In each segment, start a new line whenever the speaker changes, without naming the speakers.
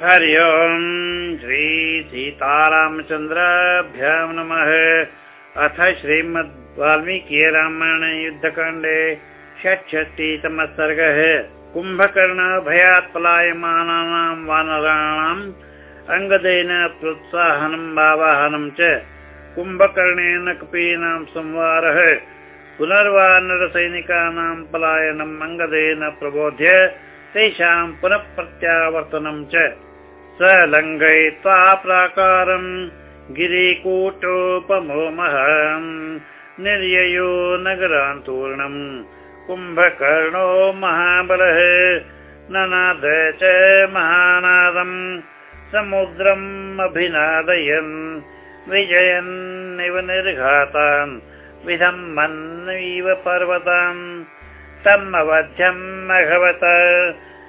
हरि ओम् श्री सीतारामचन्द्राभ्यां नमः। अथ श्रीमद् वाल्मीकि रामायण युद्धकाण्डे षट्षष्टितमः सर्गः कुम्भकर्णभयात् पलायमानानां वानराणाम् अङ्गदेन प्रोत्साहनम् वाहनं च कुम्भकर्णेन कपीनां संवारः। पुनर्वानरसैनिकानां पलायनम् अङ्गदेन प्रबोध्य तेषां पुनः प्रत्यावर्तनं च स लङ्घयित्वा प्राकारम् गिरिकूटोपमोमहम् निर्ययो नगरान्तूर्णम् कुम्भकर्णो महाबलः। ननाद च महानादम् समुद्रम् अभिनादयन्। विजयन्निव निर्घातान्। विधम् पर्वतान्। तम् अवध्यम् अभवत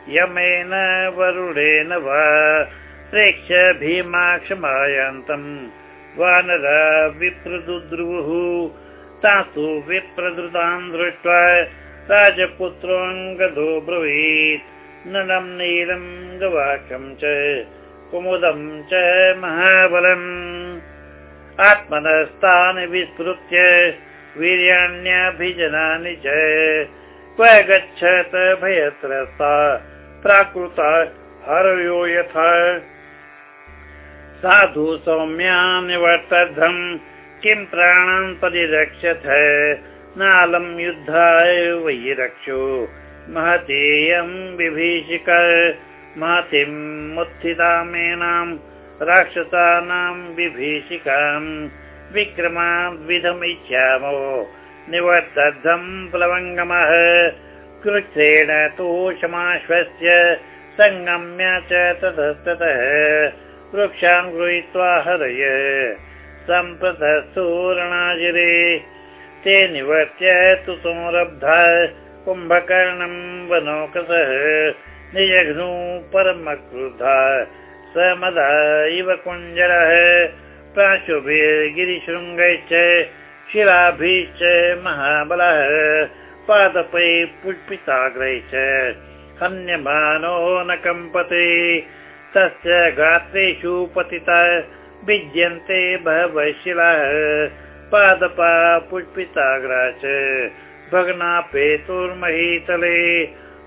यमेन वरुणेन वा प्रेक्ष्य भीमाक्षमायान्तम् वानर विप्रदुद्रुवुः तासु विप्रदृतान् दृष्ट्वा राजपुत्रोऽङ्गदो ब्रवीत्। ननम् नीलम् गवाक्षम् च कुमुदम् च महाबलम्। आत्मनस्तानि विस्मृत्य वीर्याण्याभिजनानि च क्व गच्छत भयत्रस्ता प्राकृता हरयो यथा। साधु सौम्या निवर्तद्धम् किं प्राणान् परिरक्षथ नालम् युद्धाय वै रक्षो महतीयम् विभीषिक। महतीम् उत्थितामेनाम् राक्षसानाम् विभीषिकाम् विक्रमाद्विधमिच्छामो। निवर्तद्धम् प्लवङ्गमः कृच्छ्रेण तु समाश्वस्य सङ्गम्य च ततस्ततः वृक्षान् गृहीत्वा हरय। सम्प्रतसूरणाजिरे ते निवर्त्य तु संरब्धा कुम्भकर्णम् वनौकसः निजघ्नु परमक्रुद्धा स मदा इव कुञ्जरः प्राशुभिर्गिरिशृङ्गैश्च शिलाभिश्च महाबलः पादपै पुष्पिताग्रैश्च हन्यमानो न कम्पते। तस्य गात्रेषु पतिता भिद्यन्ते बहवः शिलाः। पादपा पुष्पिताग्रा च भग्नापेतुर्महीतले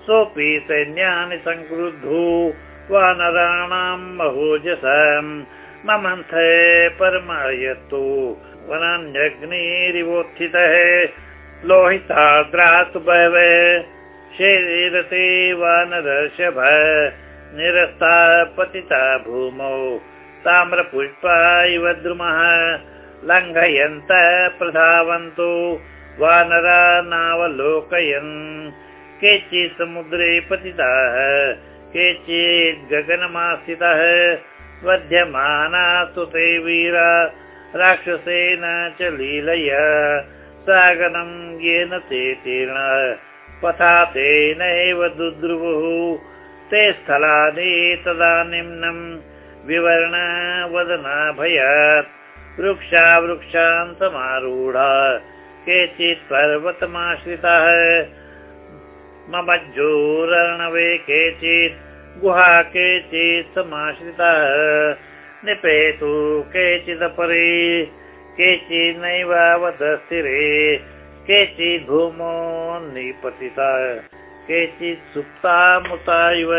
सोऽपि सैन्यानि सङ्क्रुद्धो वानराणाम् महोजसम् ममन्थ परमायतु वनान्यग्निरिवोत्थितः बहव शरीरते वानरषभ निरस्ता पतिता भूमौ ताम्रपुष्पा इव द्रुमः लङ्घयन्त प्रधावन्तु वानरा नावलोकयन्। केचित् समुद्रे पतिताः केचित् गगनमास्थितः वध्यमाना सुते वीरा राक्षसेन च लीलया सागरम् येन ते तीर्ण। पथा तेनैव दुद्रुवुः। ते स्थलानि तदा निम्नम् विवर्ण वदना भयात् वृक्षा वृक्षान् समारूढा केचित् पर्वतमाश्रिताः। मम केचित्। गुहा केचित् समाश्रिताः। निपेतु केचिदपरे केचिन्नैवावतस्थिरे केचित् भूमो निपतिता केचित् सुप्तामुता इव।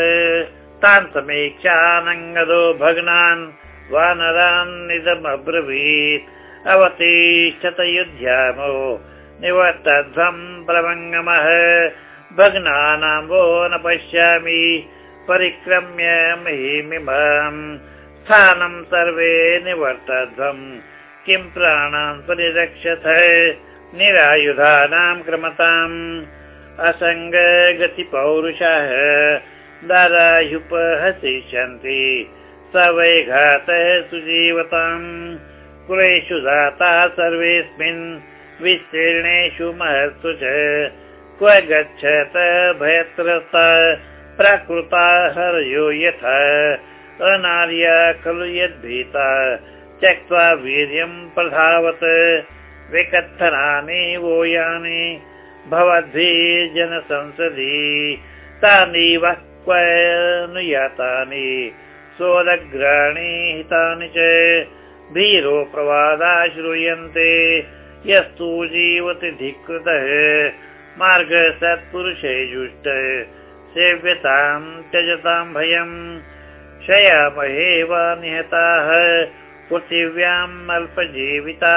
तान् समीक्षानङ्गदो भग्नान् वानरान् निदमब्रवीत् अवतिष्ठत युध्यामो निवर्तध्वम् भग्नानां वो न पश्यामि परिक्रम्य महीमिमम् स्थानं सर्वे निवर्तध्वम् किं प्राणान् परिरक्षथ? निरायुधानां क्रमताम्। असङ्गगतिपौरुषः दारायुपहसिष्यन्ति स वै घातः सुजीवताम्। कुलेषु दाता सर्वेऽस्मिन्। विस्तीर्णेषु महत्सु च। क्व गच्छत भयत्रस्ता? प्राकृता हरयो यथा। अनार्या खलु यद्भीता त्यक्त्वा वीर्यम् प्रधावत्। विकथनानि वो यानि भवद्भिः जनसंसदि। तानि वः क्व अनुयातानि सोदग्राणि हितानि च। भीरो प्रवादा श्रूयन्ते यस्तु जीवति धिकृतः मार्ग सत्पुरुषे जुष्ट सेव्यतां त्यजतां भयम्। शयामहे वा निहताः पृथिव्याम् अल्पजीविता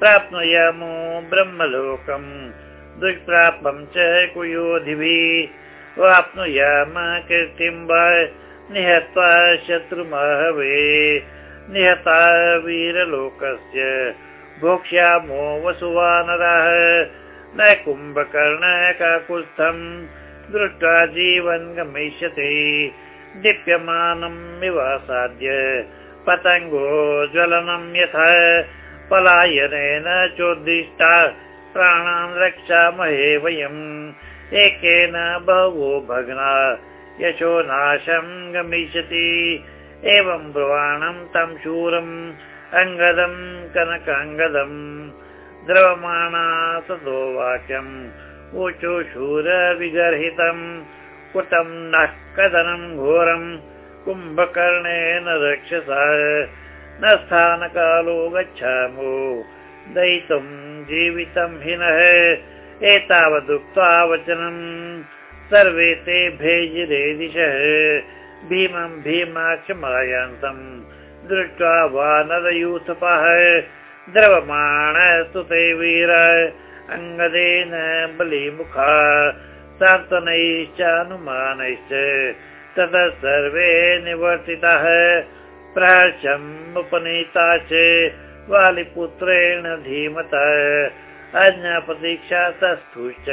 प्राप्नुयामो ब्रह्मलोकम्। दुष्प्रापं च कुयोधिभिः वाप्नुयाम कीर्तिं वा निहत्वा शत्रुमहवे। निहता वीरलोकस्य। भोक्ष्यामो वसुवानरः न कुम्भकर्णकाकुत्स्थम् दृष्ट्वा जीवन् गमिष्यति। दीप्यमानम् इवासाद्य पतङ्गो ज्वलनम् यथा पलायनेन चोद्दिष्टा प्राणान् रक्षामहे वयम्। एकेन बहवो भग्ना यशो नाशम् गमिष्यति। एवं ब्रुवाणम् तं शूरम् अङ्गदम् कनकाङ्गदम् द्रवमाणा ततो वाक्यम् ऊचु शूर विगर्हितम् कुटम् नः कथनम् घोरम् कुम्भकर्णेन रक्षसा न स्थानकालो गच्छामो। दयितुम् जीवितम् हिनः एतावदुक्त्वा वचनम् सर्वे ते भेजिरे दिशः। भीमम् भीमाक्षमायान्तम् दृष्ट्वा वानरयूथपः। द्रवमाणस्तु ते वीर अङ्गदेन बलिमुखा सान्त्वनैश्चानुमानैश्च ततः सर्वे निवर्तितः। उपनीता च वालिपुत्रेण धीमतः। अज्ञाप्रतीक्षातस्थुश्च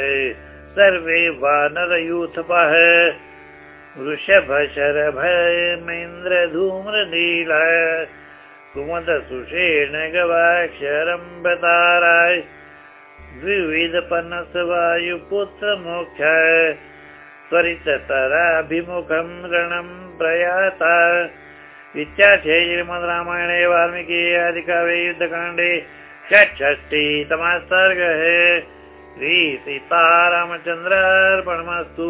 सर्वे वानरयूथपः वृषभशरभयमेन्द्रधूम्रनील कुमदसुषेण गवाक्षरम्बताराय द्विविधपनस त्वरिततराभिमुखम् रणम् प्रयाता। इत्याख्ये श्रीमद् रामायणे वाल्मीकि आदिकाव्ये युद्धकाण्डे षट्षष्टितमः सर्गः श्रीसीतारामचन्द्रार्पणमस्तु